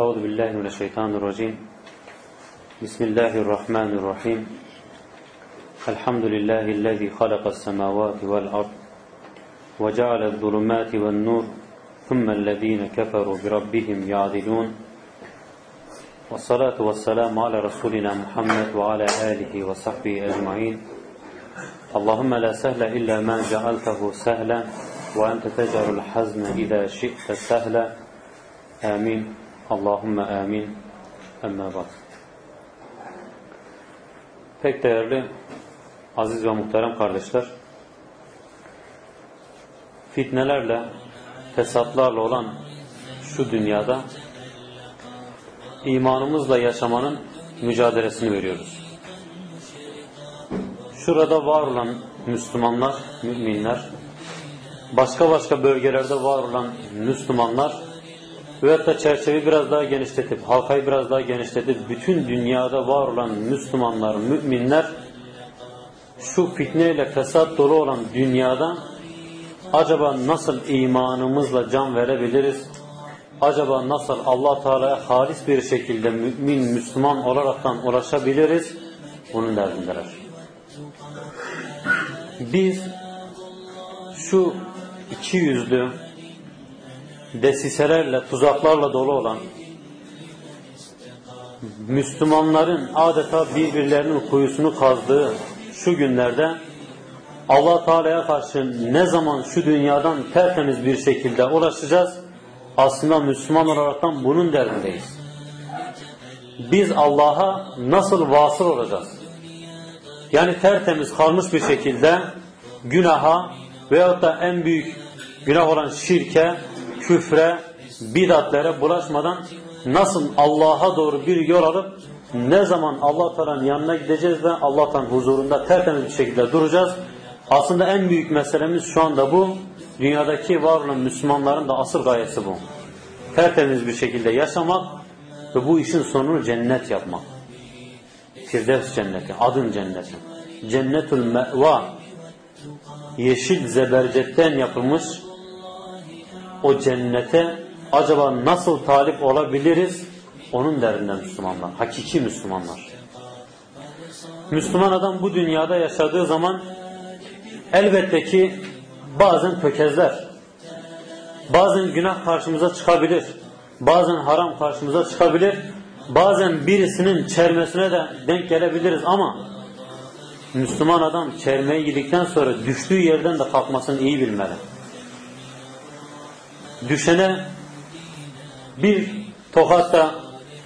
أعوذ بالله من الشيطان الرجيم. بسم الله الرحمن الرحيم. الحمد لله الذي خلق السماوات والأرض وجعل الظلمات والنور ثم الذين كفروا بربهم يعدلون. والصلاة والسلام على رسولنا محمد وعلى آله وصحبه أجمعين. اللهم لا سهل إلا ما جعلته سهلا وأنت تجعل الحزن إذا شئت سهلا. آمين. Allahümme amin. Emme bak. Pek değerli aziz ve muhterem kardeşler fitnelerle fesatlarla olan şu dünyada imanımızla yaşamanın mücadelesini veriyoruz. Şurada var olan Müslümanlar, müminler, başka başka bölgelerde var olan Müslümanlar veyahut da çerçeveyi biraz daha genişletip, halkayı biraz daha genişletip, bütün dünyada var olan Müslümanlar, müminler şu fitneyle fesat dolu olan dünyada acaba nasıl imanımızla can verebiliriz? Acaba nasıl Allah Teala'ya halis bir şekilde mümin, Müslüman olaraktan ulaşabiliriz? Bunun derdindeler. Biz şu iki yüzlü desiselerle, tuzaklarla dolu olan Müslümanların adeta birbirlerinin kuyusunu kazdığı şu günlerde Allah Teala'ya karşı ne zaman şu dünyadan tertemiz bir şekilde ulaşacağız? Aslında Müslüman olaraktan bunun derdindeyiz. Biz Allah'a nasıl vasıl olacağız? Yani tertemiz kalmış bir şekilde günaha veyahut da en büyük günah olan şirke, küfre, bidatlere bulaşmadan nasıl Allah'a doğru bir yol alıp ne zaman Allah Teala'nın yanına gideceğiz ve Allah'tan huzurunda tertemiz bir şekilde duracağız. Aslında en büyük meselemiz şu anda bu. Dünyadaki var olan Müslümanların da asıl gayesi bu. Tertemiz bir şekilde yaşamak ve bu işin sonunu cennet yapmak. Firdevs cenneti, adın cenneti. Cennetül me'va yeşil zebercetten yapılmış o cennete acaba nasıl talip olabiliriz? Onun derdinde Müslümanlar. Hakiki Müslümanlar. Müslüman adam bu dünyada yaşadığı zaman elbette ki bazen tökezler. Bazen günah karşımıza çıkabilir. Bazen haram karşımıza çıkabilir. Bazen birisinin çermesine de denk gelebiliriz ama Müslüman adam çermeye gidikten sonra düştüğü yerden de kalkmasını iyi bilmeli. Düşene bir tokatta,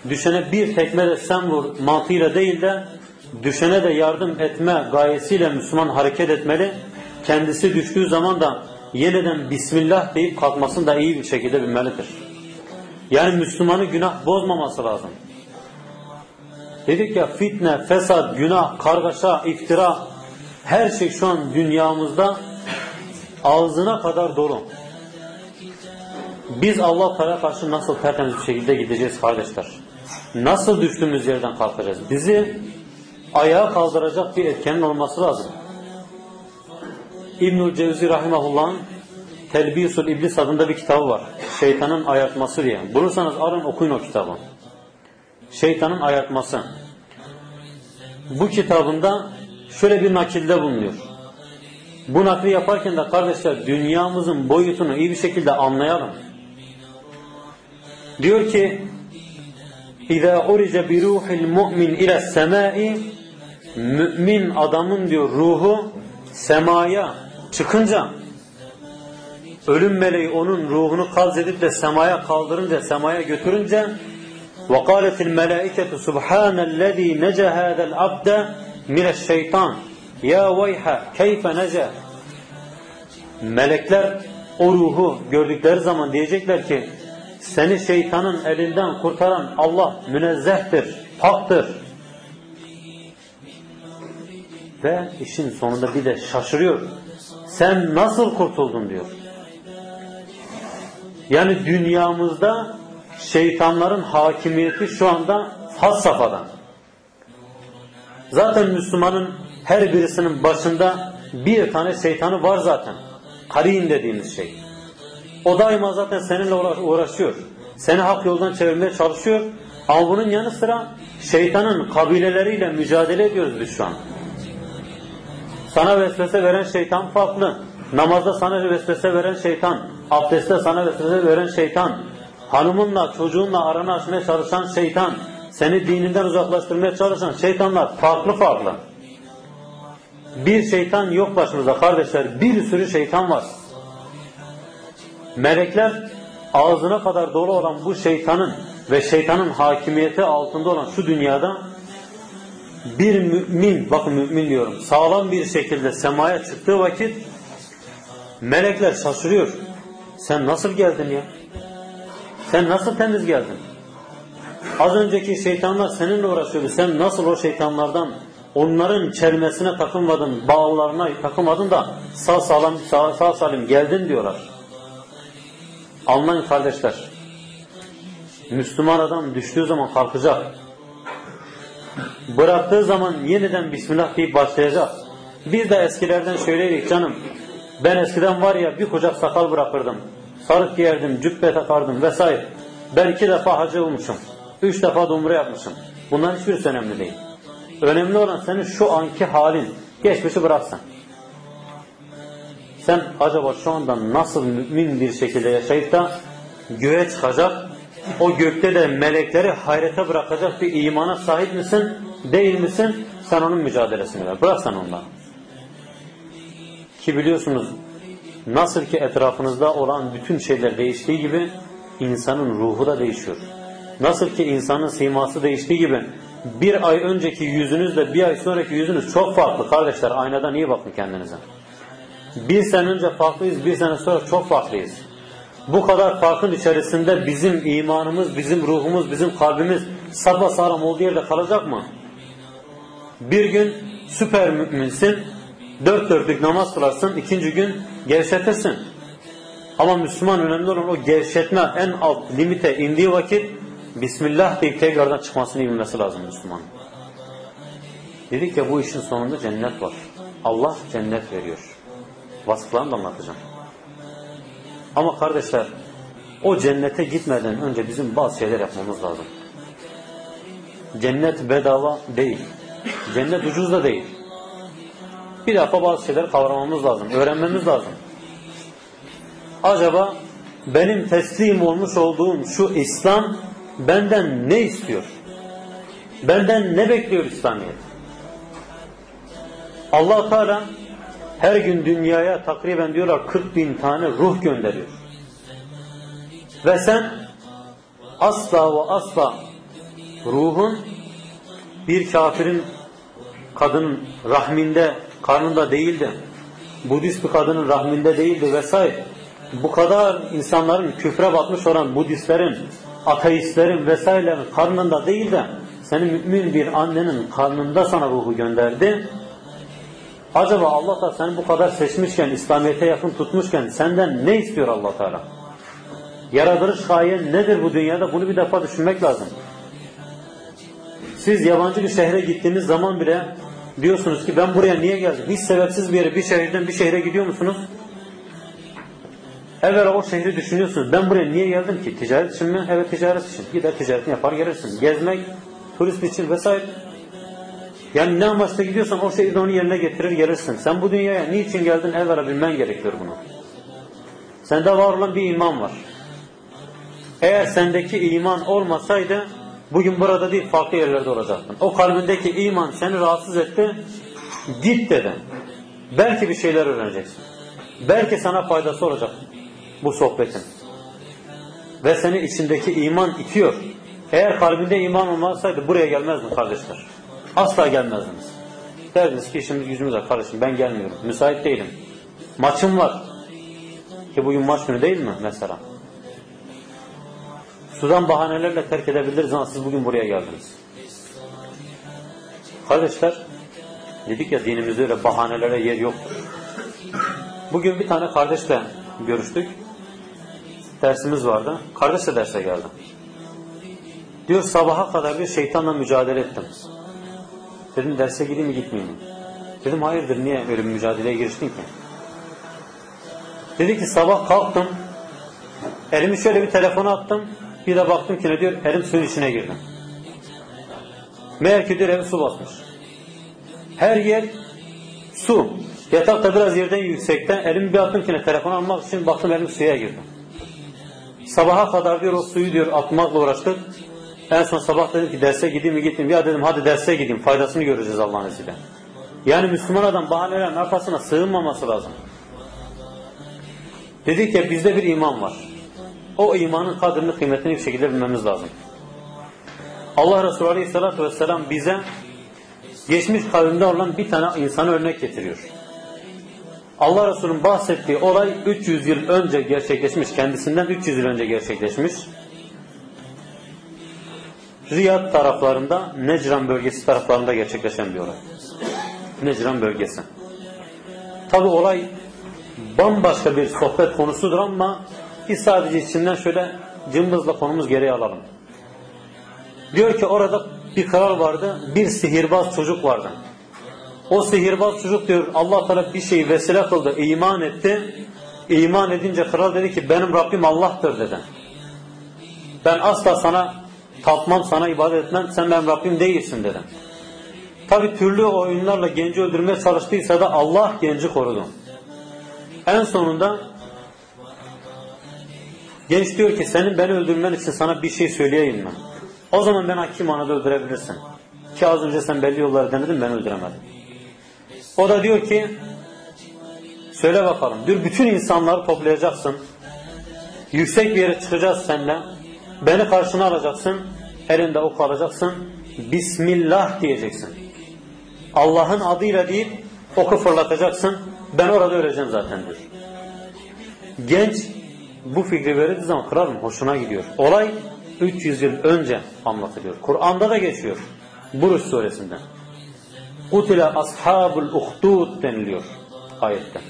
düşene bir tekme de sen vur mantığıyla değil de düşene de yardım etme gayesiyle Müslüman hareket etmeli. Kendisi düştüğü zaman da yeniden Bismillah deyip kalkmasını da iyi bir şekilde bilmelidir. Yani Müslümanı günah bozmaması lazım. Dedik ya fitne, fesat, günah, kargaşa, iftira her şey şu an dünyamızda ağzına kadar dolu. Biz Allah Teala karşı nasıl tertemiz bir şekilde gideceğiz kardeşler? Nasıl düştüğümüz yerden kalkacağız? Bizi ayağa kaldıracak bir etkenin olması lazım. İbnül Cevzi Rahimahullah'ın Telbisul İblis adında bir kitabı var. Şeytanın ayartması diye. Bulursanız arın okuyun o kitabı. Şeytanın ayartması. Bu kitabında şöyle bir nakilde bulunuyor. Bu nakli yaparken de kardeşler dünyamızın boyutunu iyi bir şekilde anlayalım. Diyor ki اِذَا اُرِجَ بِرُوحِ الْمُؤْمِنِ اِلَى السَّمَاءِ Mümin adamın diyor ruhu semaya çıkınca ölüm meleği onun ruhunu kalzedip de semaya kaldırınca, semaya götürünce وقالت الملائكة سبحان الذي نجى هذا العبد من الشيطان يا ويح كيف نجا Melekler o ruhu gördükleri zaman diyecekler ki seni şeytanın elinden kurtaran Allah münezzehtir, paktır. Ve işin sonunda bir de şaşırıyor. Sen nasıl kurtuldun diyor. Yani dünyamızda şeytanların hakimiyeti şu anda has safhada. Zaten Müslümanın her birisinin başında bir tane şeytanı var zaten. Karin dediğimiz şey. O daima zaten seninle uğraşıyor. Seni hak yoldan çevirmeye çalışıyor. Ama bunun yanı sıra şeytanın kabileleriyle mücadele ediyoruz biz şu an. Sana vesvese veren şeytan farklı. Namazda sana vesvese veren şeytan, abdestte sana vesvese veren şeytan, hanımınla, çocuğunla aranı açmaya çalışan şeytan, seni dininden uzaklaştırmaya çalışan şeytanlar farklı farklı. Bir şeytan yok başımızda kardeşler, bir sürü şeytan var. Melekler ağzına kadar dolu olan bu şeytanın ve şeytanın hakimiyeti altında olan şu dünyada bir mümin, bakın mümin diyorum, sağlam bir şekilde semaya çıktığı vakit melekler şaşırıyor. Sen nasıl geldin ya? Sen nasıl temiz geldin? Az önceki şeytanlar seninle uğraşıyordu. Sen nasıl o şeytanlardan onların çelmesine takılmadın, bağlarına takılmadın da sağ salim, sağ, sağ salim geldin diyorlar. Anlayın kardeşler. Müslüman adam düştüğü zaman kalkacak. Bıraktığı zaman yeniden Bismillah deyip başlayacak. Biz de eskilerden şöyleydik canım. Ben eskiden var ya bir kucak sakal bırakırdım. Sarık giyerdim, cübbe takardım vesaire. Ben iki defa hacı olmuşum. Üç defa dumura yapmışım. Bunların hiçbirisi önemli değil. Önemli olan senin şu anki halin. Geçmişi bıraksın. Sen acaba şu anda nasıl mümin bir şekilde yaşayıp da göğe çıkacak, o gökte de melekleri hayrete bırakacak bir imana sahip misin, değil misin? Sen onun mücadelesini ver. Bırak sen ondan. Ki biliyorsunuz nasıl ki etrafınızda olan bütün şeyler değiştiği gibi insanın ruhu da değişiyor. Nasıl ki insanın siması değiştiği gibi bir ay önceki yüzünüzle bir ay sonraki yüzünüz çok farklı kardeşler. Aynadan iyi bakın kendinize. Bir sene önce farklıyız, bir sene sonra çok farklıyız. Bu kadar farkın içerisinde bizim imanımız, bizim ruhumuz, bizim kalbimiz sağlam olduğu yerde kalacak mı? Bir gün süper müminsin, dört dörtlük namaz kılarsın, ikinci gün gevşetirsin. Ama Müslüman önemli olan o gevşetme en alt limite indiği vakit Bismillah deyip tekrardan çıkmasını bilmesi lazım Müslüman. Dedik ya bu işin sonunda cennet var. Allah cennet veriyor. Vasıflarını da anlatacağım. Ama kardeşler o cennete gitmeden önce bizim bazı şeyler yapmamız lazım. Cennet bedava değil. Cennet ucuz da değil. Bir defa bazı şeyler kavramamız lazım. Öğrenmemiz lazım. Acaba benim teslim olmuş olduğum şu İslam benden ne istiyor? Benden ne bekliyor İslamiyet? allah Teala her gün dünyaya takriben diyorlar 40 bin tane ruh gönderiyor. Ve sen asla ve asla ruhun bir kafirin kadının rahminde, karnında değildi. Budist bir kadının rahminde değildi vesaire. Bu kadar insanların küfre batmış olan Budistlerin, ateistlerin vesairelerin karnında değil de senin mümin bir annenin karnında sana ruhu gönderdi Acaba Allah da seni bu kadar seçmişken, İslamiyet'e yakın tutmuşken senden ne istiyor Allah Teala? Yaratılış gayen nedir bu dünyada? Bunu bir defa düşünmek lazım. Siz yabancı bir şehre gittiğiniz zaman bile diyorsunuz ki ben buraya niye geldim? Hiç sebepsiz bir yere, bir şehirden bir şehre gidiyor musunuz? Evvela o şehri düşünüyorsunuz. Ben buraya niye geldim ki? Ticaret için mi? Evet ticaret için. Gider ticaretini yapar gelirsin. Gezmek, turist için vesaire. Yani ne amaçla gidiyorsan o şeyi de onu yerine getirir gelirsin. Sen bu dünyaya niçin geldin evvela bilmen gerekiyor bunu. Sende var olan bir iman var. Eğer sendeki iman olmasaydı bugün burada değil farklı yerlerde olacaktın. O kalbindeki iman seni rahatsız etti. Git dedi. Belki bir şeyler öğreneceksin. Belki sana faydası olacak bu sohbetin. Ve seni içindeki iman itiyor. Eğer kalbinde iman olmasaydı buraya gelmezdin kardeşler. Asla gelmezdiniz. Derdiniz ki işimiz gücümüz var kardeşim ben gelmiyorum. Müsait değilim. Maçım var. Ki bugün maç günü değil mi mesela? Sudan bahanelerle terk edebiliriz ama siz bugün buraya geldiniz. Kardeşler dedik ya dinimizde öyle bahanelere yer yoktur. Bugün bir tane kardeşle görüştük. Dersimiz vardı. Kardeş de derse geldi. Diyor sabaha kadar bir şeytanla mücadele ettim. Dedim derse gideyim mi gitmeyeyim mi? Dedim hayırdır niye öyle bir mücadeleye giriştin ki? Dedi ki sabah kalktım. Elimi şöyle bir telefona attım. Bir de baktım ki ne diyor? Elim suyun içine girdim. Meğer ki diyor evi su basmış. Her yer su. Yatak da biraz yerden yüksekten. Elimi bir attım ki ne telefon almak için baktım elim suya girdi. Sabaha kadar diyor o suyu diyor atmakla uğraştık. En son sabah dedim ki derse gideyim mi gittim. Ya dedim hadi derse gideyim faydasını göreceğiz Allah'ın izniyle. Yani Müslüman adam bahanelerin arkasına sığınmaması lazım. Dedik ya bizde bir iman var. O imanın kadrini kıymetini bir şekilde bilmemiz lazım. Allah Resulü Aleyhisselatü Vesselam bize geçmiş kavimde olan bir tane insanı örnek getiriyor. Allah Resulü'nün bahsettiği olay 300 yıl önce gerçekleşmiş. Kendisinden 300 yıl önce gerçekleşmiş. Riyad taraflarında, Necran bölgesi taraflarında gerçekleşen bir olay. Necran bölgesi. Tabi olay bambaşka bir sohbet konusudur ama biz sadece içinden şöyle cımbızla konumuz geriye alalım. Diyor ki orada bir kral vardı, bir sihirbaz çocuk vardı. O sihirbaz çocuk diyor Allah Teala bir şeyi vesile kıldı, iman etti. İman edince kral dedi ki benim Rabbim Allah'tır dedi. Ben asla sana tapmam, sana ibadet etmem, sen benim Rabbim değilsin dedi. Tabi türlü oyunlarla genci öldürmeye çalıştıysa da Allah genci korudu. En sonunda genç diyor ki senin beni öldürmen için sana bir şey söyleyeyim mi? O zaman ben hakim anada öldürebilirsin. Ki az önce sen belli yolları denedin ben öldüremedim. O da diyor ki söyle bakalım diyor bütün insanları toplayacaksın. Yüksek bir yere çıkacağız seninle. Beni karşına alacaksın. Elinde ok alacaksın. Bismillah diyeceksin. Allah'ın adıyla deyip oku fırlatacaksın. Ben orada öleceğim zaten diyor. Genç bu fikri verildiği zaman kralın hoşuna gidiyor. Olay 300 yıl önce anlatılıyor. Kur'an'da da geçiyor. Buruş suresinde. Kutile ashabul uhdud deniliyor ayette.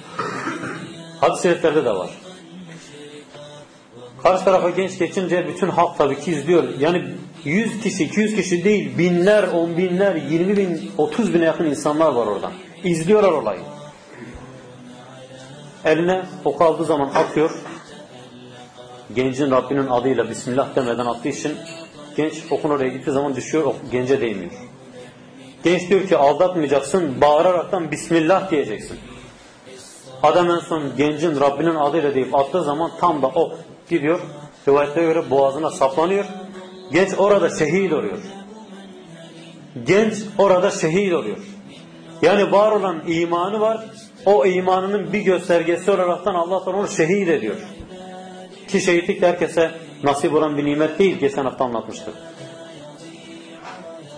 Hadis-i de var. Karşı tarafa genç geçince bütün halk tabii ki izliyor. Yani 100 kişi, 200 kişi değil, binler, on binler, 20 bin, 30 bine yakın insanlar var orada. İzliyorlar olayı. Eline ok aldığı zaman atıyor. Gencin Rabbinin adıyla Bismillah demeden attığı için genç okun oraya gittiği zaman düşüyor, ok gence değmiyor. Genç diyor ki aldatmayacaksın, bağıraraktan Bismillah diyeceksin. Adam en son gencin Rabbinin adıyla deyip attığı zaman tam da ok gidiyor. Rivayetlere göre boğazına saplanıyor. Genç orada şehit oluyor. Genç orada şehit oluyor. Yani var olan imanı var. O imanının bir göstergesi olaraktan Allah onu şehit ediyor. Ki şehitlik de herkese nasip olan bir nimet değil. Geçen hafta anlatmıştık.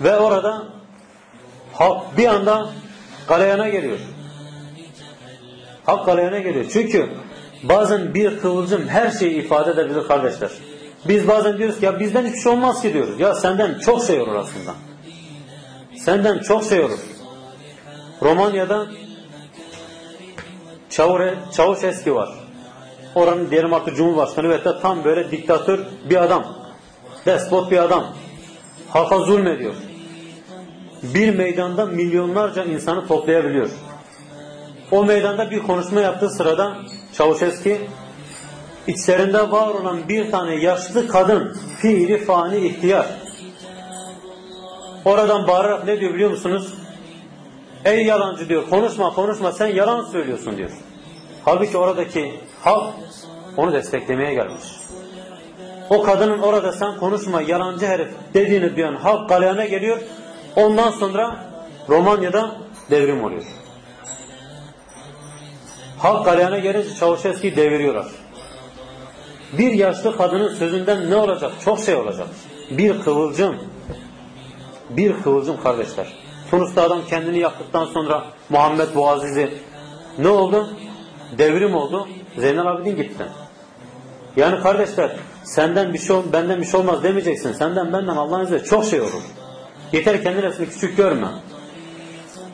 Ve orada hak bir anda galeyana geliyor. Hak galeyana geliyor. Çünkü bazen bir kıvılcım her şeyi ifade edebilir kardeşler. Biz bazen diyoruz ki ya bizden hiçbir şey olmaz ki diyoruz. Ya senden çok şey olur aslında. Senden çok şey olur. Romanya'da Çavuş Eski var. Oranın diyelim artık Cumhurbaşkanı ve tam böyle diktatör bir adam. Despot bir adam. Halka zulmediyor. Bir meydanda milyonlarca insanı toplayabiliyor. O meydanda bir konuşma yaptığı sırada Çavuşeski içlerinde var olan bir tane yaşlı kadın fiili fani ihtiyar oradan bağırarak ne diyor biliyor musunuz? Ey yalancı diyor konuşma konuşma sen yalan söylüyorsun diyor. Halbuki oradaki halk onu desteklemeye gelmiş. O kadının orada sen konuşma yalancı herif dediğini duyan halk galeyana geliyor. Ondan sonra Romanya'da devrim oluyor. Halk galeyana gelince Çavuşeski'yi deviriyorlar. Bir yaşlı kadının sözünden ne olacak? Çok şey olacak. Bir kıvılcım. Bir kıvılcım kardeşler. Tunus'ta adam kendini yaktıktan sonra Muhammed Boğazizi ne oldu? Devrim oldu. Zeynel Abidin gitti. Yani kardeşler senden bir şey benden bir şey olmaz demeyeceksin. Senden benden Allah'ın izniyle çok şey olur. Yeter kendi nefsini küçük görme.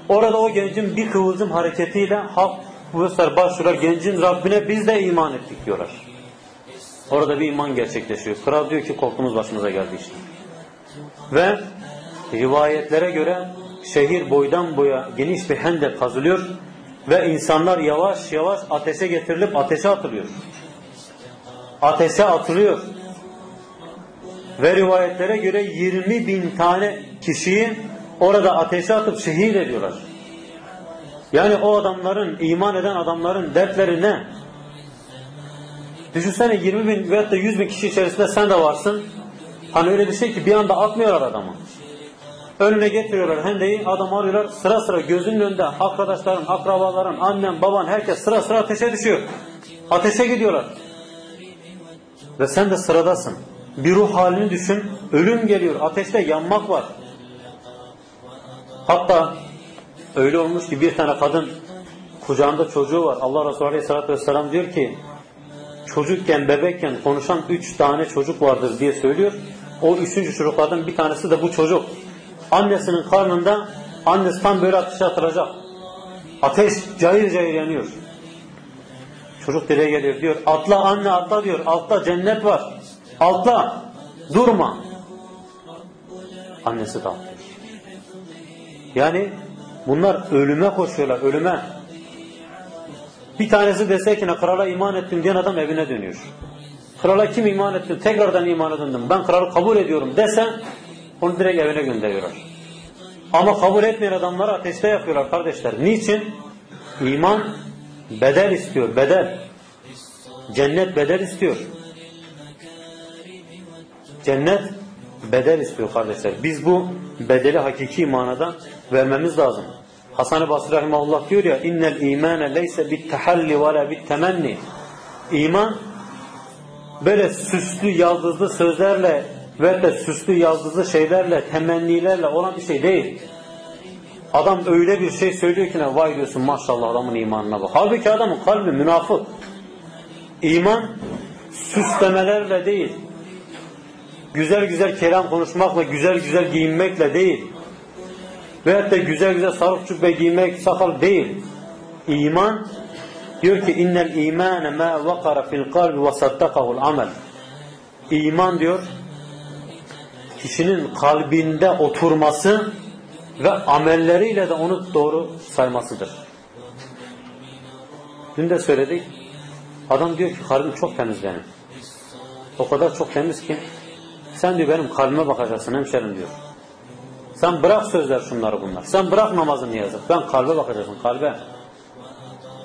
Orada o gencin bir kıvılcım hareketiyle halk Kuvvetler başvurar gencin Rabbine biz de iman ettik diyorlar. Orada bir iman gerçekleşiyor. Kral diyor ki korkumuz başımıza geldi işte. Ve rivayetlere göre şehir boydan boya geniş bir hendek kazılıyor ve insanlar yavaş yavaş ateşe getirilip ateşe atılıyor. Ateşe atılıyor. ve rivayetlere göre 20 bin tane kişiyi orada ateşe atıp şehit ediyorlar. Yani o adamların, iman eden adamların dertleri ne? Düşünsene 20 bin veyahut da 100 bin kişi içerisinde sen de varsın. Hani öyle bir şey ki bir anda atmıyorlar adamı. Önüne getiriyorlar hendeyi, adam arıyorlar. Sıra sıra gözünün önünde arkadaşların, akrabaların, annen, baban herkes sıra sıra ateşe düşüyor. Ateşe gidiyorlar. Ve sen de sıradasın. Bir ruh halini düşün. Ölüm geliyor. Ateşte yanmak var. Hatta öyle olmuş ki bir tane kadın kucağında çocuğu var. Allah Resulü Aleyhisselatü Vesselam diyor ki çocukken, bebekken konuşan üç tane çocuk vardır diye söylüyor. O üçüncü çocuklardan bir tanesi de bu çocuk. Annesinin karnında annesi tam böyle ateşe atılacak. Ateş cayır cayır yanıyor. Çocuk dile geliyor diyor. Atla anne atla diyor. Altta cennet var. Atla. Durma. Annesi de atlıyor. Yani bunlar ölüme koşuyorlar. Ölüme. Bir tanesi dese ki krala iman ettim diyen adam evine dönüyor. Krala kim iman ettin? Tekrardan imana döndüm. Ben kralı kabul ediyorum dese onu direkt evine gönderiyorlar. Ama kabul etmeyen adamları ateşte yakıyorlar kardeşler. Niçin? İman bedel istiyor. Bedel. Cennet bedel istiyor. Cennet bedel istiyor kardeşler. Biz bu bedeli hakiki manada vermemiz lazım. Hasan-ı Basri Rahimahullah diyor ya innel imane leyse bit tehalli ve la bit temenni. İman böyle süslü yaldızlı sözlerle ve de süslü yaldızlı şeylerle, temennilerle olan bir şey değil. Adam öyle bir şey söylüyor ki ne vay diyorsun maşallah adamın imanına bak. Halbuki adamın kalbi münafık. İman süslemelerle değil. Güzel güzel kelam konuşmakla, güzel güzel giyinmekle değil. Veyahut da güzel güzel sarık cübbe giymek, sakal değil. İman diyor ki innel imane ma vakara fil kalbi ve saddakahul amel. İman diyor kişinin kalbinde oturması ve amelleriyle de onu doğru saymasıdır. Dün de söyledik. Adam diyor ki kalbim çok temiz benim. O kadar çok temiz ki sen diyor benim kalbime bakacaksın hemşerim diyor. Sen bırak sözler şunları bunlar. Sen bırak namazı niyazı. Ben kalbe bakacaksın kalbe.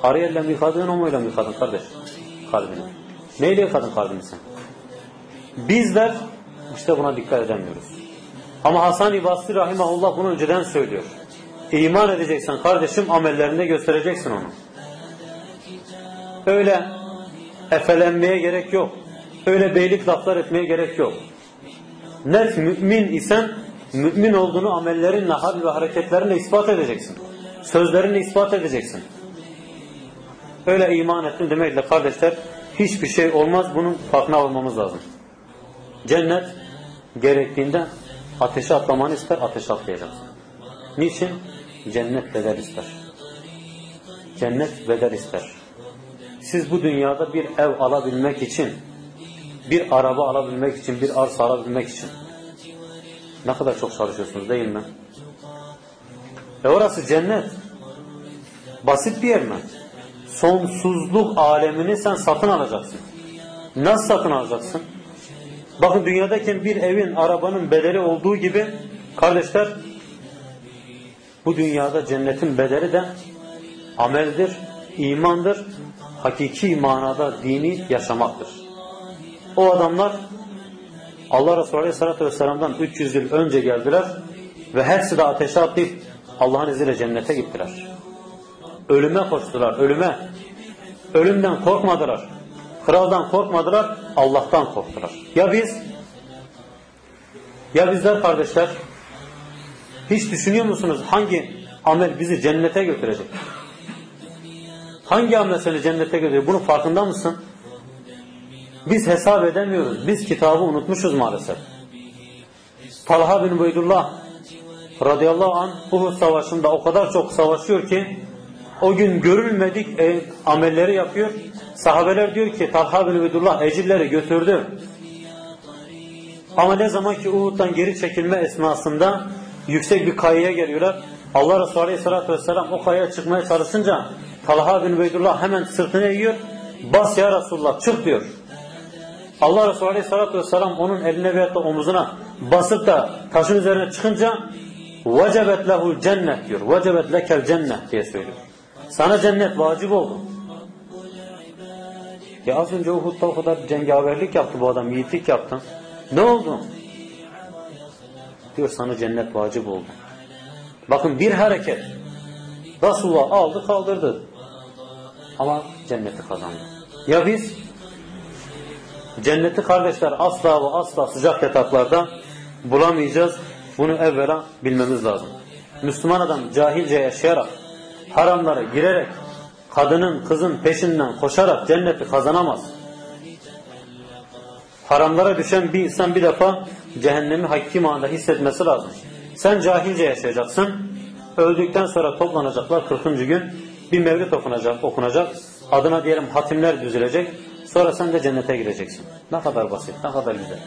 Arıyelle mi yıkadın, omuyla mı yıkadın kardeş? Kalbini. Neyle yıkadın kalbini sen? Bizler işte buna dikkat edemiyoruz. Ama Hasan-ı Basri Rahimahullah bunu önceden söylüyor. İman edeceksen kardeşim amellerinde göstereceksin onu. Öyle efelenmeye gerek yok. Öyle beylik laflar etmeye gerek yok. Net mümin isen mümin olduğunu amellerinle, hal ve hareketlerinle ispat edeceksin. Sözlerinle ispat edeceksin. Öyle iman ettim demekle kardeşler hiçbir şey olmaz. Bunun farkına olmamız lazım. Cennet gerektiğinde ateşe atlamanı ister, ateşe atlayacaksın. Niçin? Cennet bedel ister. Cennet bedel ister. Siz bu dünyada bir ev alabilmek için, bir araba alabilmek için, bir arsa alabilmek için ne kadar çok çalışıyorsunuz değil mi? E orası cennet. Basit bir yer mi? Sonsuzluk alemini sen satın alacaksın. Nasıl satın alacaksın? Bakın dünyadayken bir evin, arabanın bedeli olduğu gibi kardeşler bu dünyada cennetin bedeli de ameldir, imandır, hakiki manada dini yaşamaktır. O adamlar Allah Resulü Aleyhisselatü Vesselam'dan 300 yıl önce geldiler ve hepsi de ateşe atlayıp Allah'ın izniyle cennete gittiler. Ölüme koştular, ölüme. Ölümden korkmadılar. Kraldan korkmadılar, Allah'tan korktular. Ya biz? Ya bizler kardeşler? Hiç düşünüyor musunuz hangi amel bizi cennete götürecek? Hangi amel seni cennete götürecek? Bunun farkında mısın? Biz hesap edemiyoruz. Biz kitabı unutmuşuz maalesef. Talha bin Ubeydullah radıyallahu anh Uhud savaşında o kadar çok savaşıyor ki o gün görülmedik e, amelleri yapıyor. Sahabeler diyor ki Talha bin Ubeydullah ecilleri götürdü. Ama ne zaman ki Uhud'dan geri çekilme esnasında yüksek bir kayaya geliyorlar. Allah Resulü Aleyhisselatü Vesselam o kayaya çıkmaya çalışınca Talha bin Ubeydullah hemen sırtını eğiyor. Bas ya Resulullah çık diyor. Allah Resulü Aleyhisselatü Vesselam onun eline veyahut da omuzuna basıp da taşın üzerine çıkınca vecebet lehul cennet diyor. Vecebet lekel cennet diye söylüyor. Sana cennet vacip oldu. Ya az önce Uhud'da o kadar cengaverlik yaptı bu adam, yiğitlik yaptın. Ne oldu? Diyor sana cennet vacip oldu. Bakın bir hareket. Resulullah aldı kaldırdı. Ama cenneti kazandı. Ya biz? Cenneti kardeşler asla ve asla sıcak yataklarda bulamayacağız. Bunu evvela bilmemiz lazım. Müslüman adam cahilce yaşayarak, haramlara girerek, kadının, kızın peşinden koşarak cenneti kazanamaz. Haramlara düşen bir insan bir defa cehennemi hakiki manada hissetmesi lazım. Sen cahilce yaşayacaksın. Öldükten sonra toplanacaklar 40. gün bir mevlid okunacak, okunacak. Adına diyelim hatimler düzülecek. Sonra sen de cennete gireceksin. Ne kadar basit, ne kadar güzel.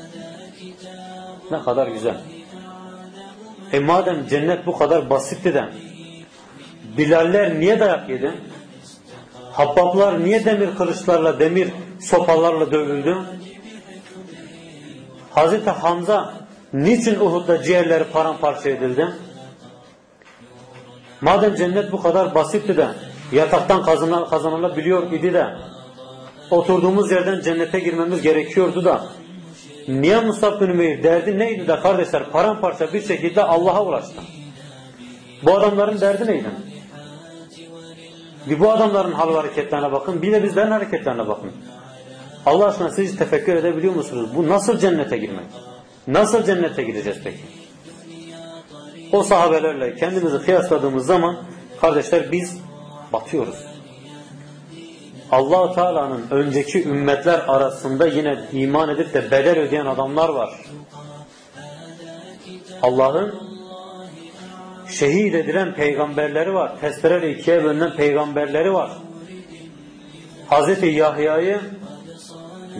Ne kadar güzel. E madem cennet bu kadar basitti de Bilaller niye dayak yedi? Habbablar niye demir kılıçlarla, demir sopalarla dövüldü? Hazreti Hamza niçin Uhud'da ciğerleri paramparça edildi? Madem cennet bu kadar basitti de yataktan kazanılabiliyor idi de oturduğumuz yerden cennete girmemiz gerekiyordu da niye Musab bin Ümeyr derdi neydi de kardeşler paramparça bir şekilde Allah'a ulaştı. Bu adamların derdi neydi? Bir bu adamların hal hareketlerine bakın bir de bizlerin hareketlerine bakın. Allah aşkına siz tefekkür edebiliyor musunuz? Bu nasıl cennete girmek? Nasıl cennete gideceğiz peki? O sahabelerle kendimizi kıyasladığımız zaman kardeşler biz batıyoruz. Allah Teala'nın önceki ümmetler arasında yine iman edip de bedel ödeyen adamlar var. Allah'ın şehit edilen peygamberleri var. Testereyle ikiye bölünen peygamberleri var. Hazreti Yahya'yı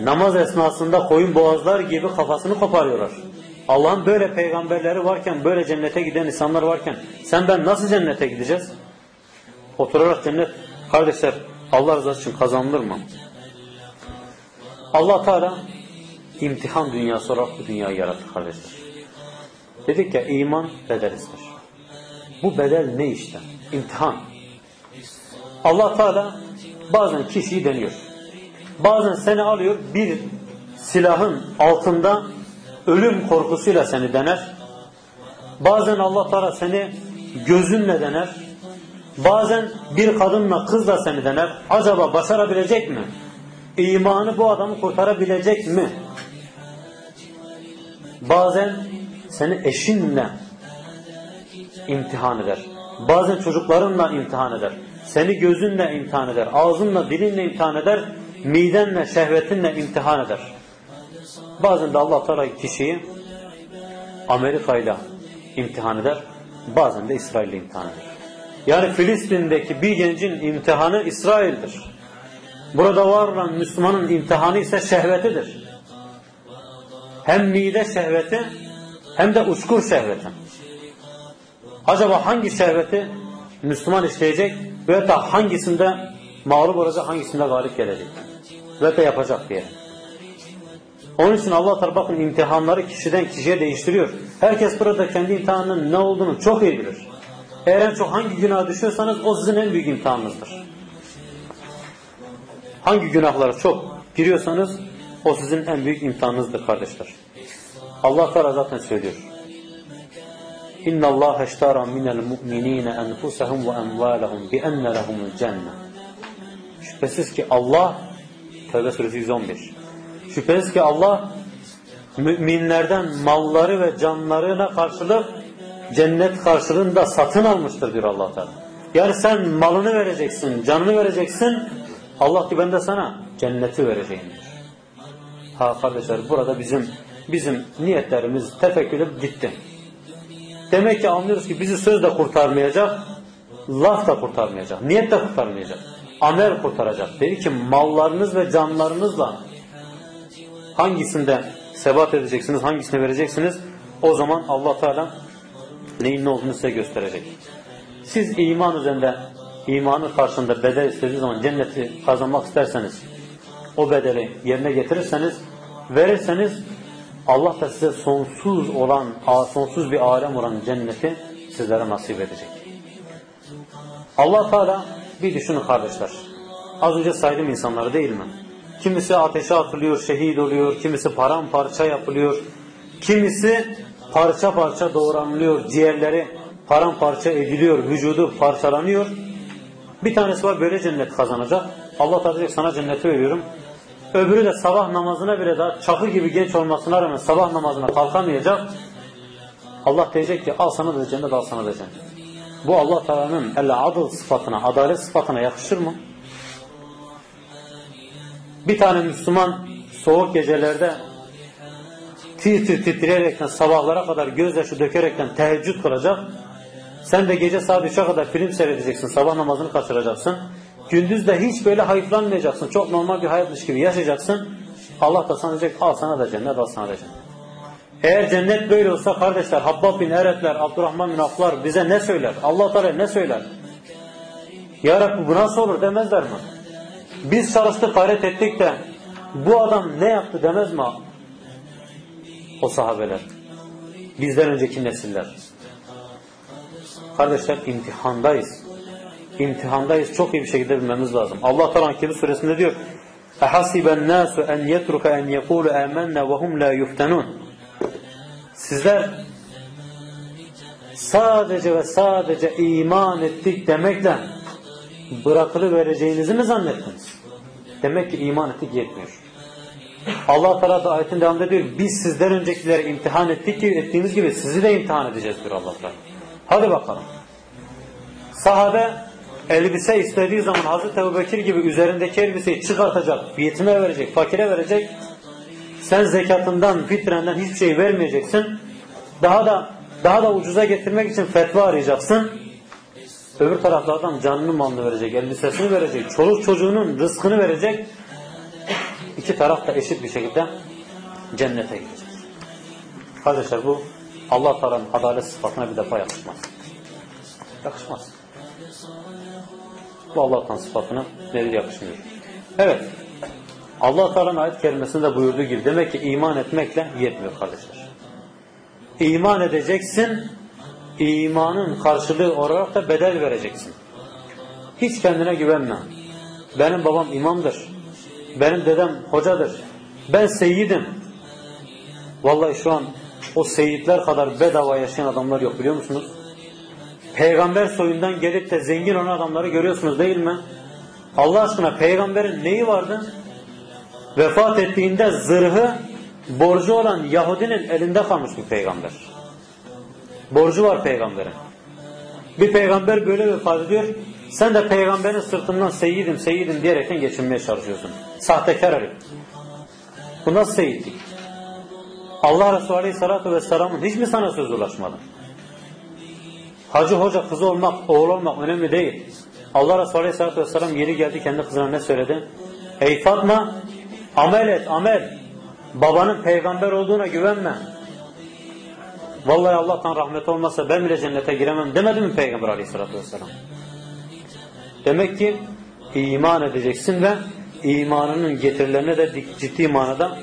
namaz esnasında koyun boğazlar gibi kafasını koparıyorlar. Allah'ın böyle peygamberleri varken, böyle cennete giden insanlar varken sen ben nasıl cennete gideceğiz? Oturarak cennet kardeşler Allah rızası için kazanılır mı? Allah Teala imtihan dünyası olarak bu dünyayı yarattı kardeşler. Dedik ya iman bedel ister. Bu bedel ne işte? İmtihan. Allah Teala bazen kişiyi deniyor. Bazen seni alıyor bir silahın altında ölüm korkusuyla seni dener. Bazen Allah Teala seni gözünle dener. Bazen bir kadınla kızla seni dener. Acaba başarabilecek mi? İmanı bu adamı kurtarabilecek mi? Bazen seni eşinle imtihan eder. Bazen çocuklarınla imtihan eder. Seni gözünle imtihan eder. Ağzınla, dilinle imtihan eder. Midenle, şehvetinle imtihan eder. Bazen de Allah Teala kişiyi Amerika ile imtihan eder. Bazen de İsrail ile imtihan eder. Yani Filistin'deki bir gencin imtihanı İsrail'dir. Burada var olan Müslümanın imtihanı ise şehvetidir. Hem mide şehveti hem de uçkur şehveti. Acaba hangi şehveti Müslüman işleyecek ve da hangisinde mağlup olacak, hangisinde galip gelecek ve de yapacak diye. Onun için Allah Teala bakın imtihanları kişiden kişiye değiştiriyor. Herkes burada kendi imtihanının ne olduğunu çok iyi bilir. Eğer en çok hangi günah düşüyorsanız o sizin en büyük imtihanınızdır. Hangi günahlara çok giriyorsanız o sizin en büyük imtihanınızdır kardeşler. Allah Teala zaten söylüyor. İnna Allah eştara minel mu'minine enfusahum ve emvalahum bi enne lehumul cennet. Şüphesiz ki Allah Tevbe suresi 111. Şüphesiz ki Allah müminlerden malları ve canlarına karşılık cennet karşılığında satın almıştır diyor Allah Teala. Yani sen malını vereceksin, canını vereceksin. Allah ki ben de sana cenneti vereceğim diyor. Ha kardeşler burada bizim bizim niyetlerimiz tefekkür gitti. Demek ki anlıyoruz ki bizi söz de kurtarmayacak, laf da kurtarmayacak, niyet de kurtarmayacak. Amel kurtaracak. Dedi ki mallarınız ve canlarınızla hangisinde sebat edeceksiniz, hangisine vereceksiniz o zaman Allah Teala neyin ne olduğunu size gösterecek. Siz iman üzerinde imanın karşında bedel istediği zaman cenneti kazanmak isterseniz o bedeli yerine getirirseniz verirseniz Allah da size sonsuz olan, sonsuz bir alem olan cenneti sizlere nasip edecek. Allah Teala bir düşünün kardeşler. Az önce saydım insanları değil mi? Kimisi ateşe atılıyor, şehit oluyor, kimisi paramparça yapılıyor, kimisi parça parça doğranılıyor, ciğerleri paramparça ediliyor, vücudu parçalanıyor. Bir tanesi var böyle cennet kazanacak. Allah Teala sana cenneti veriyorum. Öbürü de sabah namazına bile daha çakı gibi genç olmasına rağmen sabah namazına kalkamayacak. Allah diyecek ki al sana da cennet al sana da cennet. Bu Allah Teala'nın el adıl sıfatına, adalet sıfatına yakışır mı? Bir tane Müslüman soğuk gecelerde tir tir titreyerekten sabahlara kadar gözyaşı dökerekten teheccüd kılacak. Sen de gece saat 3'e kadar film seyredeceksin, sabah namazını kaçıracaksın. Gündüz de hiç böyle hayıflanmayacaksın. Çok normal bir hayatmış gibi yaşayacaksın. Allah da sana diyecek al sana da cennet al sana da cennet. Eğer cennet böyle olsa kardeşler Habbab bin Eretler, Abdurrahman bin Aflar bize ne söyler? Allah Teala ne söyler? Ya Rabbi bu nasıl olur demezler mi? Biz çalıştık gayret ettik de bu adam ne yaptı demez mi? O sahabeler. Bizden önceki nesiller. Kardeşler imtihandayız. İmtihandayız. Çok iyi bir şekilde bilmemiz lazım. Allah Teala Kehf suresinde diyor: "Ehasiben nasu en yetruka en amennâ ve hum la yuftanun." Sizler sadece ve sadece iman ettik demekle bırakılı vereceğinizi mi zannettiniz? Demek ki iman ettik yetmiyor. Allah Teala da ayetin devamında diyor biz sizden öncekileri imtihan ettik ki ettiğimiz gibi sizi de imtihan edeceğiz diyor Allah Teala. Hadi bakalım. Sahabe elbise istediği zaman Hazreti Ebu Bekir gibi üzerindeki elbiseyi çıkartacak, yetime verecek, fakire verecek. Sen zekatından, fitrenden hiçbir şey vermeyeceksin. Daha da daha da ucuza getirmek için fetva arayacaksın. Öbür taraflardan canını malını verecek, elbisesini verecek, çoluk çocuğunun rızkını verecek. İki taraf da eşit bir şekilde cennete gidecek. Kardeşler bu Allah Teala'nın adalet sıfatına bir defa yakışmaz. Yakışmaz. Bu Allah'tan sıfatına nedir yakışmıyor. Evet. Allah Teala'nın ayet kerimesinde buyurduğu gibi demek ki iman etmekle yetmiyor kardeşler. İman edeceksin, imanın karşılığı olarak da bedel vereceksin. Hiç kendine güvenme. Benim babam imamdır. Benim dedem hocadır. Ben seyyidim. Vallahi şu an o seyitler kadar bedava yaşayan adamlar yok biliyor musunuz? Peygamber soyundan gelip de zengin olan adamları görüyorsunuz değil mi? Allah aşkına peygamberin neyi vardı? Vefat ettiğinde zırhı borcu olan Yahudinin elinde kalmış bir peygamber. Borcu var peygamberin. Bir peygamber böyle vefat ediyor. Sen de peygamberin sırtından seyyidim seyyidim diyerekten geçinmeye çalışıyorsun. Sahtekar herif. Bu nasıl seyitlik? Allah Resulü Aleyhisselatü Vesselam'ın hiç mi sana söz ulaşmadı? Hacı hoca kızı olmak, oğul olmak önemli değil. Allah Resulü Aleyhisselatü Vesselam yeri geldi kendi kızına ne söyledi? Ey Fatma amel et amel. Babanın peygamber olduğuna güvenme. Vallahi Allah'tan rahmet olmasa ben bile cennete giremem demedi mi Peygamber Aleyhisselatü Vesselam? Demek ki iman edeceksin ve imanının getirilerine de ciddi manada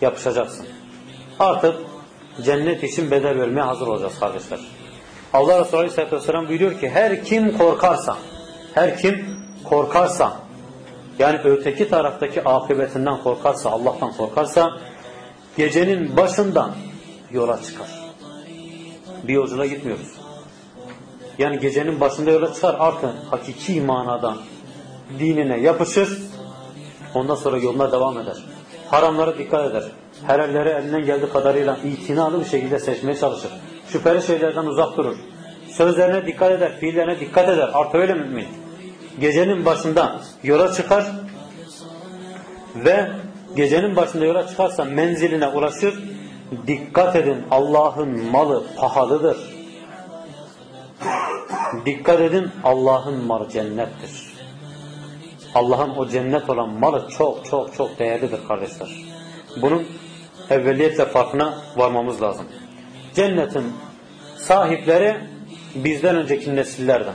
yapışacaksın. Artık cennet için bedel vermeye hazır olacağız kardeşler. Allah Resulü Aleyhisselatü Vesselam buyuruyor ki her kim korkarsa, her kim korkarsa, yani öteki taraftaki akıbetinden korkarsa, Allah'tan korkarsa, gecenin başından yola çıkar. Bir yolculuğa gitmiyoruz. Yani gecenin başında yola çıkar artık hakiki manadan dinine yapışır, ondan sonra yoluna devam eder. Haramlara dikkat eder. Herhalleri elinden geldiği kadarıyla itinalı bir şekilde seçmeye çalışır. Şüpheli şeylerden uzak durur. Sözlerine dikkat eder, fiillerine dikkat eder. Artı öyle mümin. Gecenin başında yola çıkar ve gecenin başında yola çıkarsa menziline ulaşır. Dikkat edin Allah'ın malı pahalıdır. Dikkat edin Allah'ın malı cennettir. Allah'ın o cennet olan malı çok çok çok değerlidir kardeşler. Bunun evveliyetle farkına varmamız lazım. Cennetin sahipleri bizden önceki nesillerden.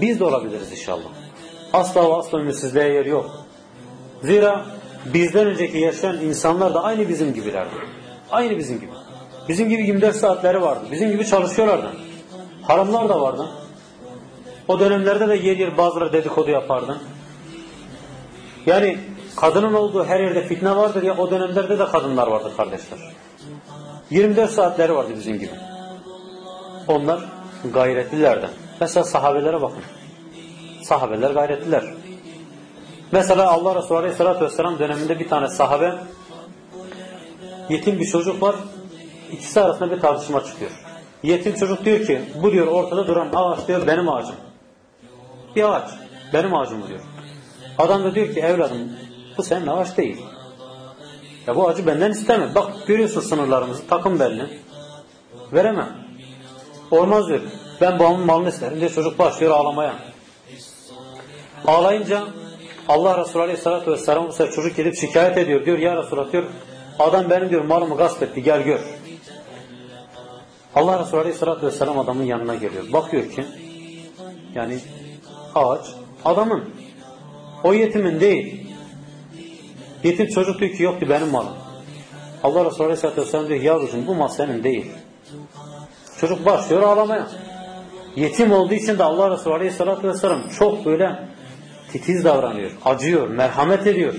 Biz de olabiliriz inşallah. Asla ve asla ümitsizliğe yer yok. Zira bizden önceki yaşayan insanlar da aynı bizim gibilerdi. Aynı bizim gibi. Bizim gibi 24 saatleri vardı. Bizim gibi çalışıyorlardı. Haramlar da vardı. O dönemlerde de yer yer bazıları dedikodu yapardı. Yani kadının olduğu her yerde fitne vardır ya o dönemlerde de kadınlar vardı kardeşler. 24 saatleri vardı bizim gibi. Onlar gayretlilerdi. Mesela sahabelere bakın. Sahabeler gayretliler. Mesela Allah Resulü Aleyhisselatü Vesselam döneminde bir tane sahabe yetim bir çocuk var. İkisi arasında bir tartışma çıkıyor. Yetim çocuk diyor ki bu diyor ortada duran ağaç diyor benim ağacım. Bir ağaç. Benim ağacım diyor. Adam da diyor ki evladım bu senin ağaç değil. Ya bu ağacı benden isteme. Bak görüyorsun sınırlarımızı takım belli. Veremem. Olmaz diyor. Ben babamın malını isterim diye çocuk başlıyor ağlamaya. Ağlayınca Allah Resulü Aleyhisselatü Vesselam bu sefer çocuk gidip şikayet ediyor. Diyor ya Resulullah diyor adam benim diyor malımı gasp etti gel gör. Allah Resulü Aleyhisselatü Vesselam adamın yanına geliyor. Bakıyor ki yani ağaç adamın. O yetimin değil. Yetim çocuk diyor ki yoktu benim malım. Allah Resulü Aleyhisselatü Vesselam diyor yavrucuğum bu mal senin değil. Çocuk başlıyor ağlamaya. Yetim olduğu için de Allah Resulü Aleyhisselatü Vesselam çok böyle titiz davranıyor, acıyor, merhamet ediyor.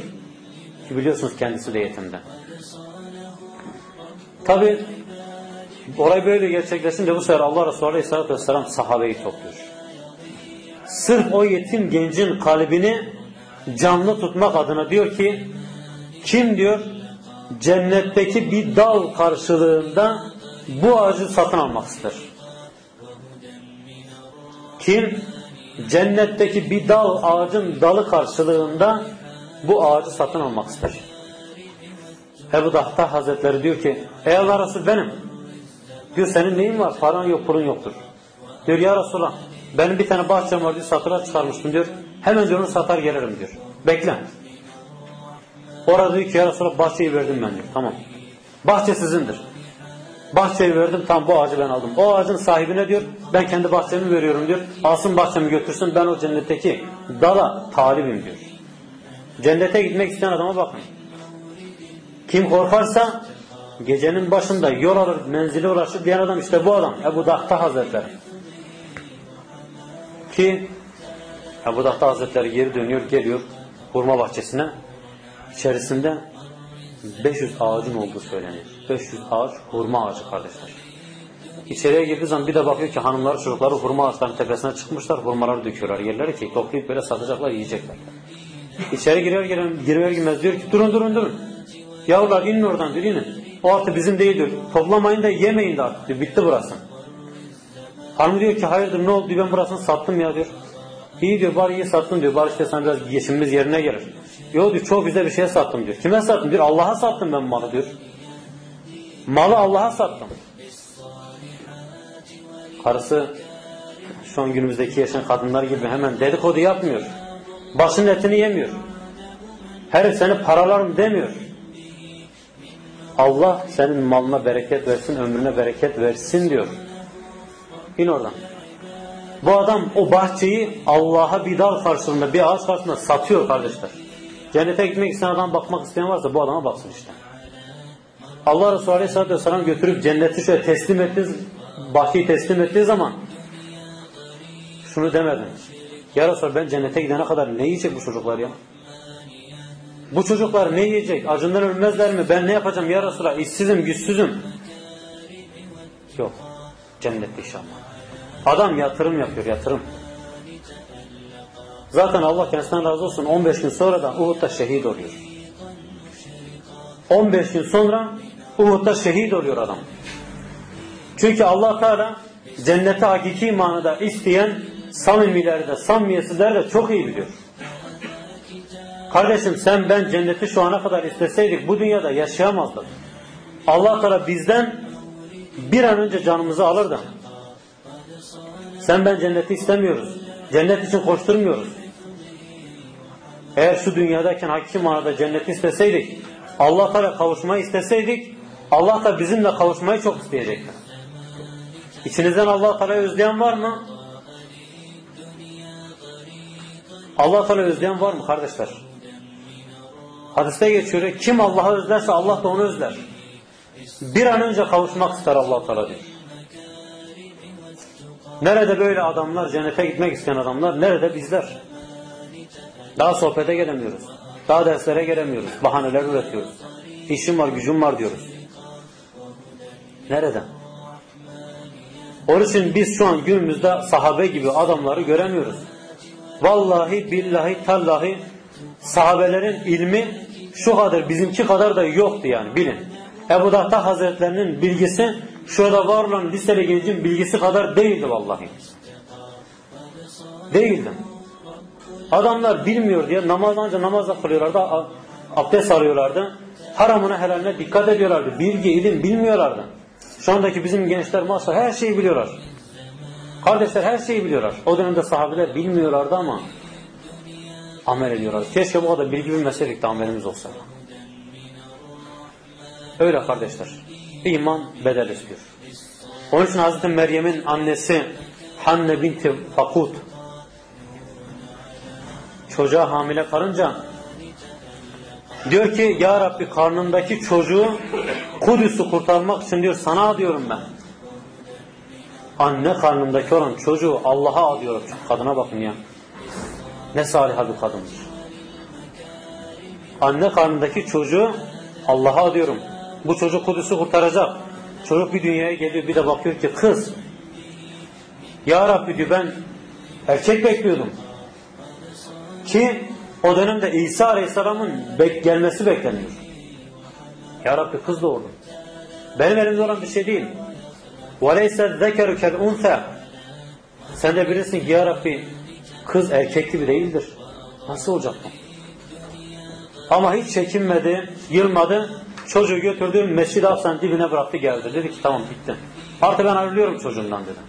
Ki biliyorsunuz kendisi de yetimde. Tabi olay böyle gerçekleşince bu sefer Allah Resulü Aleyhisselatü Vesselam sahabeyi topluyor. Sırf o yetim gencin kalbini canlı tutmak adına diyor ki kim diyor cennetteki bir dal karşılığında bu ağacı satın almak ister. Kim cennetteki bir dal ağacın dalı karşılığında bu ağacı satın almak ister. Ebu Dahta Hazretleri diyor ki ey Allah Resulü benim. Diyor senin neyin var? Paran yok, pulun yoktur. Diyor ya Resulallah benim bir tane bahçem var diyor satıra çıkarmıştım diyor. Hemen diyor onu satar gelirim diyor. Bekle. Orada diyor ki ya Resulallah bahçeyi verdim ben diyor. Tamam. Bahçe sizindir. Bahçeyi verdim tam bu ağacı ben aldım. O ağacın sahibine diyor ben kendi bahçemi veriyorum diyor. Alsın bahçemi götürsün ben o cennetteki dala talibim diyor. Cennete gitmek isteyen adama bakın. Kim korkarsa gecenin başında yol alır menzile ulaşır diyen adam işte bu adam Ebu Dahta Hazretleri. Ki Ebu Dahta Hazretleri geri dönüyor geliyor hurma bahçesine içerisinde 500 ağacın olduğu söyleniyor. 500 ağaç hurma ağacı kardeşler. İçeriye girdiği zaman bir de bakıyor ki hanımları çocukları hurma ağaçlarının tepesine çıkmışlar. Hurmaları döküyorlar yerlere ki toplayıp böyle satacaklar yiyecekler. İçeri girer, girer girmez diyor ki durun durun durun. Yavrular inin oradan diyor inin. O artık bizim değil diyor. Toplamayın da yemeyin de artık diyor. Bitti burası. Hanım diyor ki hayırdır ne oldu ben burasını sattım ya diyor. İyi diyor bari iyi sattın diyor. Bari işte sana biraz geçimimiz yerine gelir. Yok diyor çok güzel bir şey sattım diyor. Kime sattım diyor. Allah'a sattım ben malı diyor. Malı Allah'a sattım. Karısı şu an günümüzdeki yaşayan kadınlar gibi hemen dedikodu yapmıyor. Başın etini yemiyor. Herif seni paralarım demiyor. Allah senin malına bereket versin, ömrüne bereket versin diyor. İn oradan. Bu adam o bahçeyi Allah'a bir dal karşılığında, bir ağaç karşılığında satıyor kardeşler. Cennete gitmek isteyen adam bakmak isteyen varsa bu adama baksın işte. Allah Resulü Aleyhisselatü Vesselam götürüp cenneti şöyle teslim ettiği, bahçeyi teslim ettiği zaman şunu demedim. Ya Resulallah ben cennete gidene kadar ne yiyecek bu çocuklar ya? Bu çocuklar ne yiyecek? Acından ölmezler mi? Ben ne yapacağım ya Resulallah? İşsizim, güçsüzüm. Yok. Cennette inşallah. Adam yatırım yapıyor, yatırım. Zaten Allah kendisinden razı olsun 15 gün sonra da Uhud'da şehit oluyor. 15 gün sonra Uhud'da şehit oluyor adam. Çünkü Allah Teala cennete hakiki manada isteyen samimileri de samimiyetsizleri de çok iyi biliyor. Kardeşim sen ben cenneti şu ana kadar isteseydik bu dünyada yaşayamazdık. Allah Teala bizden bir an önce canımızı alırdı. Sen ben cenneti istemiyoruz. Cennet için koşturmuyoruz. Eğer şu dünyadayken hakiki manada cenneti isteseydik, Allah Teala kavuşmayı isteseydik, Allah da bizimle kavuşmayı çok isteyecekti. İçinizden Allah Teala özleyen var mı? Allah Teala özleyen var mı kardeşler? Hadiste geçiyor. Kim Allah'ı özlerse Allah da onu özler. Bir an önce kavuşmak ister allah Teala diyor. Nerede böyle adamlar, cennete gitmek isteyen adamlar, nerede bizler? Daha sohbete gelemiyoruz. Daha derslere gelemiyoruz. Bahaneler üretiyoruz. İşim var, gücüm var diyoruz. Nereden? Onun için biz şu an günümüzde sahabe gibi adamları göremiyoruz. Vallahi billahi tallahi sahabelerin ilmi şu kadar bizimki kadar da yoktu yani bilin. Ebu Dahta Hazretlerinin bilgisi şurada var olan liseli gencin bilgisi kadar değildi vallahi. Değildi. Adamlar bilmiyor diye namaz anca namazla kılıyorlardı, abdest alıyorlardı. Haramına helaline dikkat ediyorlardı. Bilgi, ilim bilmiyorlardı. Şu andaki bizim gençler maşallah her şeyi biliyorlar. Kardeşler her şeyi biliyorlar. O dönemde sahabeler bilmiyorlardı ama amel ediyorlar. Keşke bu kadar bilgi bilmeseydik de amelimiz olsa. Öyle kardeşler. İman bedel istiyor. Onun için Hazreti Meryem'in annesi Hanne binti Fakut çocuğa hamile karınca diyor ki Ya Rabbi karnındaki çocuğu Kudüs'ü kurtarmak için diyor sana adıyorum ben. Anne karnındaki olan çocuğu Allah'a adıyorum. Kadına bakın ya. Ne saliha bir kadındır. Anne karnındaki çocuğu Allah'a adıyorum. Bu çocuk Kudüs'ü kurtaracak. Çocuk bir dünyaya geliyor bir de bakıyor ki kız. Ya Rabbi diyor ben erkek bekliyordum. Ki o dönemde İsa Aleyhisselam'ın bek gelmesi bekleniyor. Ya Rabbi kız doğurdu. Benim elimde olan bir şey değil. وَلَيْسَ الذَّكَرُ كَالْاُنْثَى Sen de bilirsin ki Ya Rabbi kız erkek gibi değildir. Nasıl olacak bu? Ama hiç çekinmedi, yılmadı. Çocuğu götürdü, Mescid-i dibine bıraktı geldi. Dedi ki tamam bitti. Artık ben ayrılıyorum çocuğumdan dedi.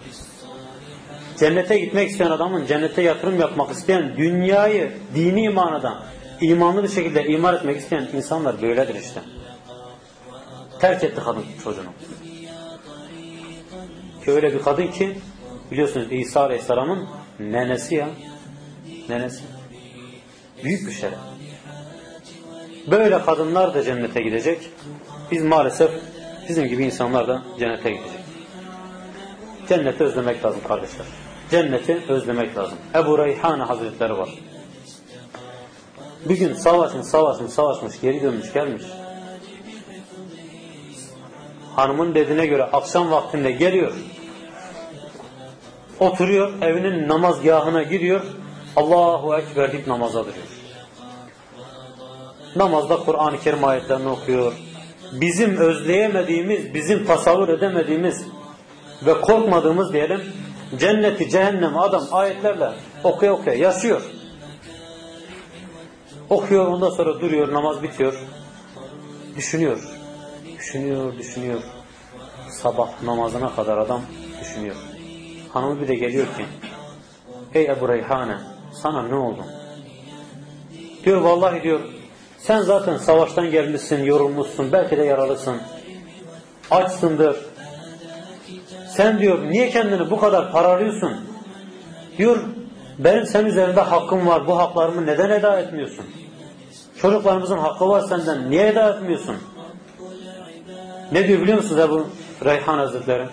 Cennete gitmek isteyen adamın, cennete yatırım yapmak isteyen, dünyayı dini manada imanlı bir şekilde imar etmek isteyen insanlar böyledir işte. Terk etti kadın çocuğunu. Ki öyle bir kadın ki biliyorsunuz İsa Aleyhisselam'ın nenesi ya. Nenesi. Büyük bir şeref. Böyle kadınlar da cennete gidecek. Biz maalesef bizim gibi insanlar da cennete gidecek. Cenneti özlemek lazım kardeşler. Cenneti özlemek lazım. Ebu Reyhane Hazretleri var. Bir gün savaşmış, savaşmış, savaşmış, geri dönmüş, gelmiş. Hanımın dediğine göre akşam vaktinde geliyor. Oturuyor, evinin namazgahına giriyor. Allahu Ekber deyip namaza duruyor. Namazda Kur'an-ı Kerim ayetlerini okuyor. Bizim özleyemediğimiz, bizim tasavvur edemediğimiz ve korkmadığımız diyelim cenneti, cehennem adam ayetlerle okuya okuya yaşıyor. Okuyor ondan sonra duruyor namaz bitiyor. Düşünüyor. Düşünüyor, düşünüyor. Sabah namazına kadar adam düşünüyor. Hanımı bir de geliyor ki Ey Ebu Reyhane sana ne oldu? Diyor vallahi diyor sen zaten savaştan gelmişsin, yorulmuşsun, belki de yaralısın. Açsındır. Sen diyor niye kendini bu kadar paralıyorsun? Diyor benim senin üzerinde hakkım var. Bu haklarımı neden eda etmiyorsun? Çocuklarımızın hakkı var senden. Niye eda etmiyorsun? Ne diyor biliyor musunuz Ebu Reyhan Hazretleri?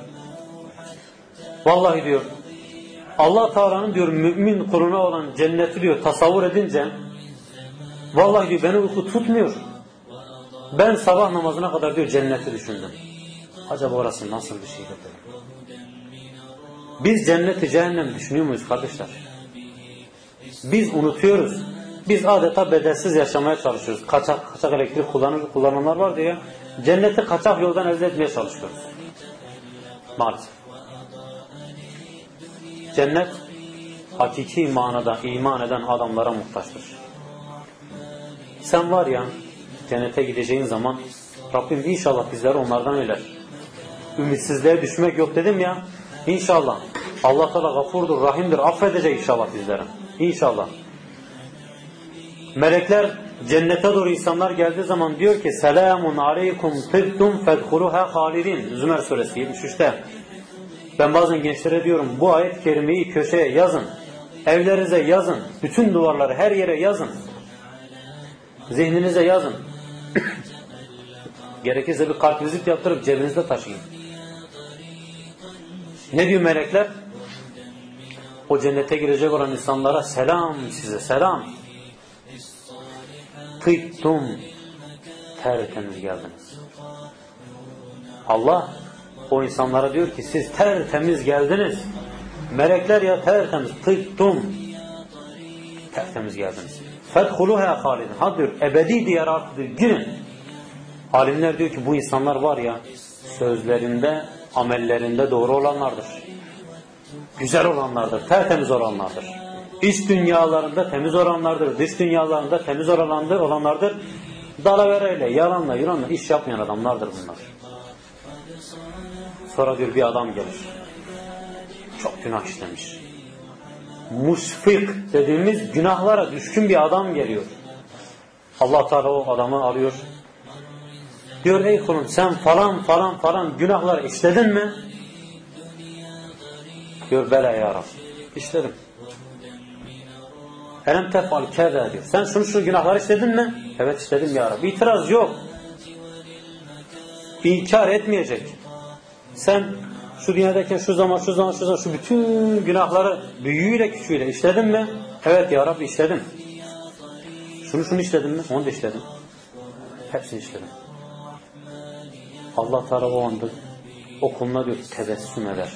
Vallahi diyor Allah Teala'nın diyor mümin kuluna olan cenneti diyor tasavvur edince vallahi diyor beni uyku tutmuyor. Ben sabah namazına kadar diyor cenneti düşündüm. Acaba orası nasıl bir şeydir? Biz cenneti cehennem düşünüyor muyuz kardeşler? Biz unutuyoruz. Biz adeta bedelsiz yaşamaya çalışıyoruz. Kaçak, kaçak elektrik kullanır, kullananlar var diye cenneti kaçak yoldan elde etmeye çalışıyoruz. Maalesef. Cennet hakiki manada iman eden adamlara muhtaçtır. Sen var ya cennete gideceğin zaman Rabbim inşallah bizleri onlardan eyler. Ümitsizliğe düşmek yok dedim ya. İnşallah. Allah Teala gafurdur, rahimdir. Affedecek inşallah bizlere. İnşallah. Melekler cennete doğru insanlar geldiği zaman diyor ki Selamun aleykum tibtum fedhuluha halidin. Zümer suresi 73'te. Ben bazen gençlere diyorum bu ayet kerimeyi köşeye yazın. Evlerinize yazın. Bütün duvarları her yere yazın. Zihninize yazın. Gerekirse bir kartvizit yaptırıp cebinizde taşıyın. Ne diyor melekler? O cennete girecek olan insanlara selam size selam. Tıytum tertemiz geldiniz. Allah o insanlara diyor ki siz tertemiz geldiniz. Melekler ya tertemiz. Tıytum tertemiz geldiniz. Fethuluha halidin. Ha diyor ebedi diyar artık girin. Alimler diyor ki bu insanlar var ya sözlerinde, amellerinde doğru olanlardır. Güzel olanlardır, tertemiz olanlardır. İç dünyalarında temiz olanlardır, dış dünyalarında temiz olanlardır, olanlardır. Dalavereyle, yalanla, yılanla iş yapmayan adamlardır bunlar. Sonra diyor bir adam gelir. Çok günah işlemiş. Musfik dediğimiz günahlara düşkün bir adam geliyor. Allah Teala o adamı alıyor. Diyor ey kulum sen falan falan falan günahlar işledin mi? Diyor bela ya Rab. İşledim. Elem tefal keda diyor. Sen şunu şu günahları işledin mi? Evet işledim ya Rabbi. İtiraz yok. İnkar etmeyecek. Sen şu dünyadaki şu zaman şu zaman şu zaman şu bütün günahları büyüğüyle küçüğüyle işledin mi? Evet ya Rabbi işledim. Şunu şunu işledin mi? Onu da işledim. Hepsini işledim. Allah Teala o anda o kuluna diyor tebessüm eder.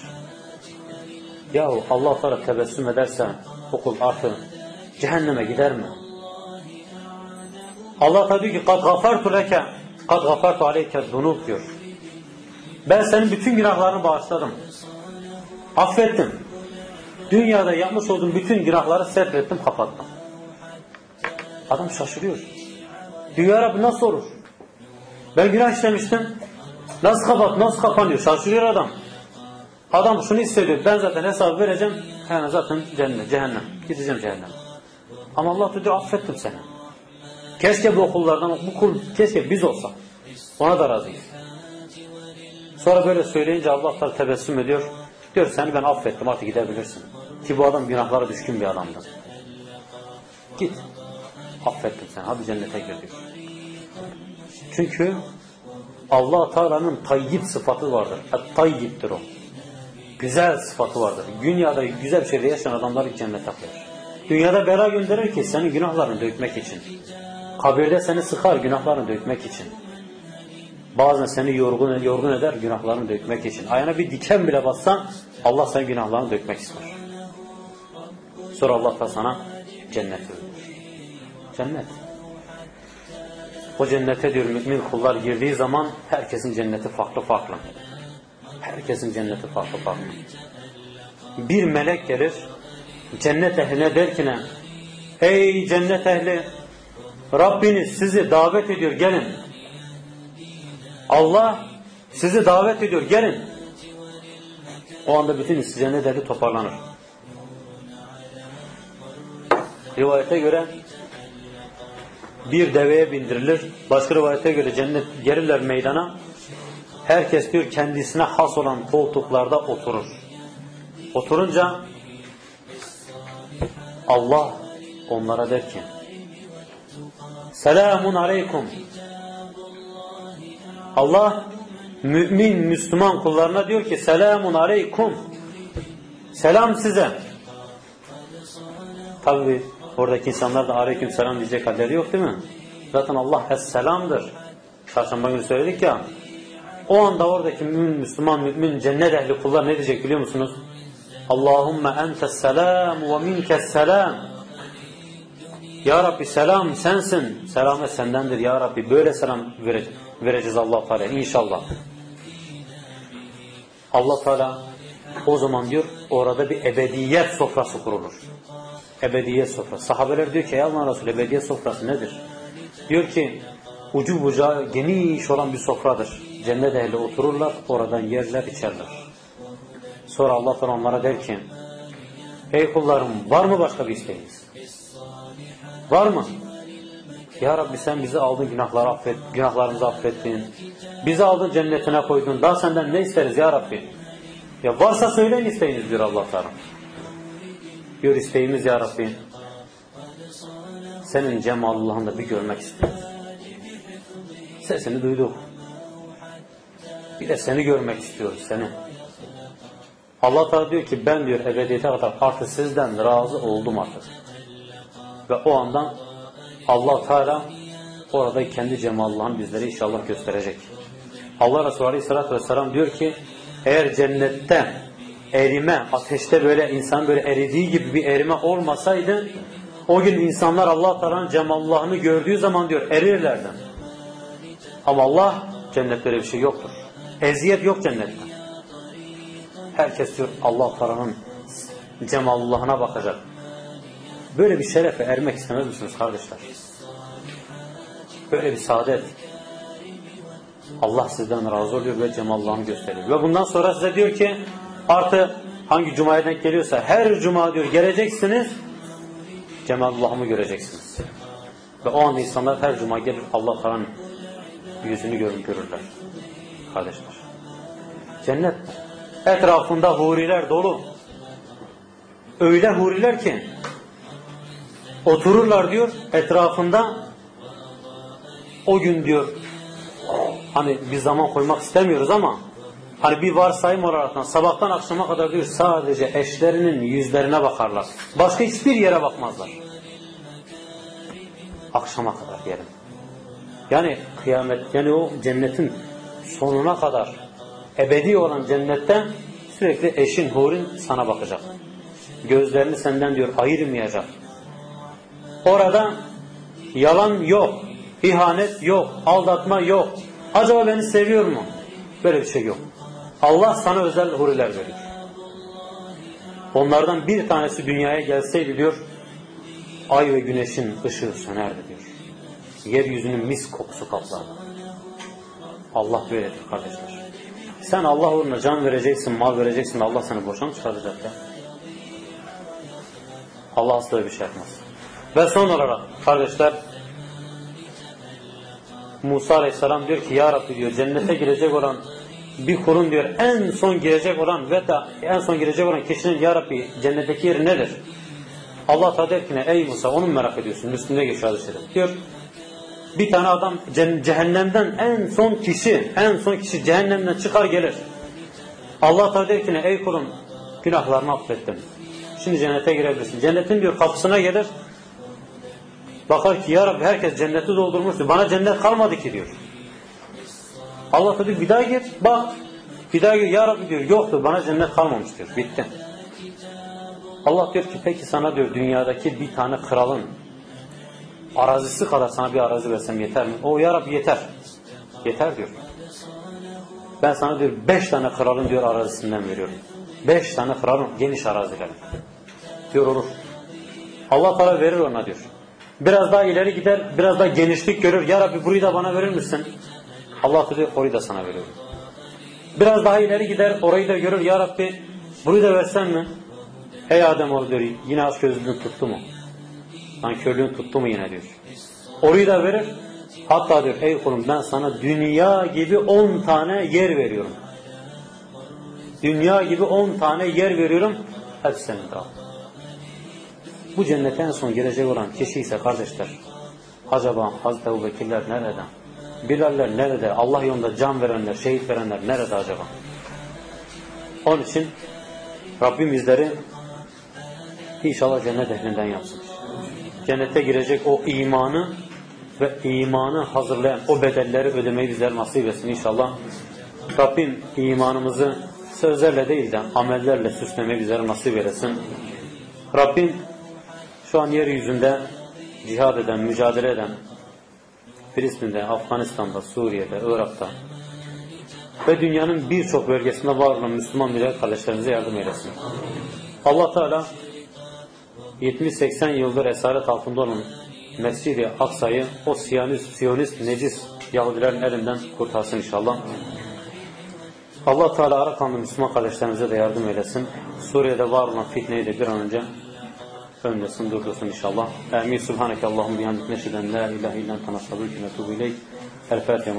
Yahu Allah Teala tebessüm ederse o kul artık cehenneme gider mi? Allah Teala diyor ki kad gafartu leke kad gafartu aleyke zunub diyor. Ben senin bütün günahlarını bağışladım. Affettim. Dünyada yapmış olduğum bütün günahları setrettim, kapattım. Adam şaşırıyor. Diyor Rabbi nasıl olur? Ben günah işlemiştim. Nasıl kapat, nasıl kapanıyor? Şaşırıyor adam. Adam şunu hissediyor. Ben zaten hesabı vereceğim. Yani zaten cennet, cehennem. Gideceğim cehennem. Ama Allah diyor affettim seni. Keşke bu okullardan, bu kul, keşke biz olsak. Ona da razıyız. Sonra böyle söyleyince Allah da tebessüm ediyor. Diyor seni ben affettim artık gidebilirsin. Ki bu adam günahlara düşkün bir adamdı. Git. Affettim seni. Hadi cennete gir diyor. Çünkü allah Teala'nın tayyip sıfatı vardır. Et-tayyiptir o. Güzel sıfatı vardır. Dünyada güzel bir şeyde yaşayan adamları cennete koyar. Dünyada bela gönderir ki senin günahlarını dökmek için. Kabirde seni sıkar günahlarını dökmek için. Bazen seni yorgun, yorgun eder günahlarını dökmek için. Ayağına bir diken bile bassan Allah senin günahlarını dökmek ister. Sonra Allah da sana cennet verir. Cennet. O cennete diyor mümin kullar girdiği zaman herkesin cenneti farklı farklı. Herkesin cenneti farklı farklı. Bir melek gelir cennet ehline der ki ne? Ey cennet ehli Rabbiniz sizi davet ediyor gelin. Allah sizi davet ediyor gelin. O anda bütün cennet ehli toparlanır. Rivayete göre bir deveye bindirilir. Başka rivayete göre cennet gelirler meydana. Herkes diyor kendisine has olan koltuklarda oturur. Oturunca Allah onlara der ki Selamun aleykum Allah mümin, Müslüman kullarına diyor ki Selamun aleykum Selam size Tabi oradaki insanlar da aleyküm selam diyecek halleri yok değil mi? Zaten Allah es-selamdır. Çarşamba günü söyledik ya. O anda oradaki mümin, Müslüman, mümin, cennet ehli kullar ne diyecek biliyor musunuz? Allahümme entes selam ve minkes selam. Ya Rabbi selam sensin. Selamet sendendir ya Rabbi. Böyle selam vereceğiz Allah Teala inşallah. Allah Teala o zaman diyor orada bir ebediyet sofrası kurulur. Ebediyet sofrası. Sahabeler diyor ki ya Allah Resulü ebediyet sofrası nedir? Diyor ki ucu bucağı geniş olan bir sofradır. Cennet ehli otururlar, oradan yerler, içerler. Sonra Allah Teala onlara der ki Ey kullarım var mı başka bir isteğiniz? Var mı? Ya Rabbi sen bizi aldın günahları affet, günahlarımızı affettin. Bizi aldın cennetine koydun. Daha senden ne isteriz ya Rabbi? Ya varsa söyleyin isteğiniz diyor Allah Teala. Diyor isteğimiz ya Rabbi. senin cemalullahını da bir görmek istiyoruz. Sesini duyduk. Bir de seni görmek istiyoruz seni. Allah Teala diyor ki ben diyor ebediyete kadar artık sizden razı oldum artık. Ve o andan Allah Teala orada kendi cemalullahını bizlere inşallah gösterecek. Allah Resulü Aleyhisselatü Vesselam diyor ki eğer cennette erime, ateşte böyle insan böyle eridiği gibi bir erime olmasaydı o gün insanlar Allah Teala'nın cemalullahını gördüğü zaman diyor erirlerdi. Ama Allah cennette böyle bir şey yoktur. Eziyet yok cennette. Herkes diyor Allah Teala'nın cemalullahına bakacak. Böyle bir şerefe ermek istemez misiniz kardeşler? Böyle bir saadet. Allah sizden razı oluyor ve cemalullahını gösteriyor. Ve bundan sonra size diyor ki artı hangi cumaya denk geliyorsa her cuma diyor geleceksiniz cemalullahımı göreceksiniz. Ve o anda insanlar her cuma gelir Allah Teala'nın yüzünü görür, görürler. Kardeşler. Cennet etrafında huriler dolu. Öyle huriler ki otururlar diyor etrafında o gün diyor hani bir zaman koymak istemiyoruz ama hani bir varsayım olaraktan sabahtan akşama kadar diyor sadece eşlerinin yüzlerine bakarlar. Başka hiçbir yere bakmazlar. Akşama kadar diyelim. Yani kıyamet yani o cennetin sonuna kadar ebedi olan cennette sürekli eşin hurin sana bakacak. Gözlerini senden diyor ayırmayacak. Orada yalan yok, ihanet yok, aldatma yok. Acaba beni seviyor mu? Böyle bir şey yok. Allah sana özel huriler veriyor. Onlardan bir tanesi dünyaya gelseydi diyor, ay ve güneşin ışığı sönerdi diyor. Yeryüzünün mis kokusu kaplardı. Allah böyledir kardeşler. Sen Allah uğruna can vereceksin, mal vereceksin Allah seni boşa mı çıkaracak ya? Allah asla bir şey yapmaz. Ve son olarak kardeşler Musa Aleyhisselam diyor ki Ya Rabbi diyor cennete girecek olan bir kulun diyor en son girecek olan ve da en son girecek olan kişinin Ya Rabbi cennetteki yeri nedir? Allah Teala der ki ne? Ey Musa onu merak ediyorsun. Üstünde geçiyor hadis Diyor bir tane adam cehennemden en son kişi en son kişi cehennemden çıkar gelir. Allah Teala der ki ne? Ey kulum günahlarını affettim. Şimdi cennete girebilirsin. Cennetin diyor kapısına gelir. Bakar ki ya Rabbi herkes cenneti doldurmuştu. Bana cennet kalmadı ki diyor. Allah da diyor bir daha gir bak. Bir daha gir ya Rabbi diyor yoktur bana cennet kalmamış diyor. Bitti. Allah diyor ki peki sana diyor dünyadaki bir tane kralın arazisi kadar sana bir arazi versem yeter mi? O ya Rabbi yeter. Yeter diyor. Ben sana diyor beş tane kralın diyor arazisinden veriyorum. Beş tane kralın geniş araziler. Diyor olur. Allah para verir ona diyor. Biraz daha ileri gider, biraz daha genişlik görür. Ya Rabbi burayı da bana verir misin? Allah diyor orayı da sana veriyorum. Biraz daha ileri gider, orayı da görür. Ya Rabbi burayı da versen mi? Ey Adem oğlu diyor yine aç gözlüğünü tuttu mu? Nankörlüğün tuttu mu yine diyor. Orayı da verir. Hatta diyor ey kulum ben sana dünya gibi on tane yer veriyorum. Dünya gibi on tane yer veriyorum. Hepsi senin al. Bu cennete en son girecek olan kişi ise kardeşler. Acaba Hazreti Ebu Bekirler nerede? Bilaller nerede? Allah yolunda can verenler, şehit verenler nerede acaba? Onun için Rabbim bizleri inşallah cennet ehlinden yapsın. Cennete girecek o imanı ve imanı hazırlayan o bedelleri ödemeyi bizler nasip etsin inşallah. Rabbim imanımızı sözlerle değil de amellerle süslemeyi bizlere nasip eylesin. Rabbim şu an yeryüzünde cihad eden, mücadele eden Filistin'de, Afganistan'da, Suriye'de, Irak'ta ve dünyanın birçok bölgesinde var olan Müslüman millet kardeşlerimize yardım eylesin. Allah Teala 70-80 yıldır esaret altında olan Mescid-i Aksa'yı o Siyonist, Siyonist, necis Yahudilerin elinden kurtarsın inşallah. Allah Teala Arakanlı Müslüman kardeşlerimize de yardım eylesin. Suriye'de var olan fitneyi de bir an önce فهمنا صندوق دوسن إن شاء الله. آمين سبحانك اللهم بحمدك نشهد أن لا إله إلا أنت نستغفرك ونتوب إليك. الفاتحة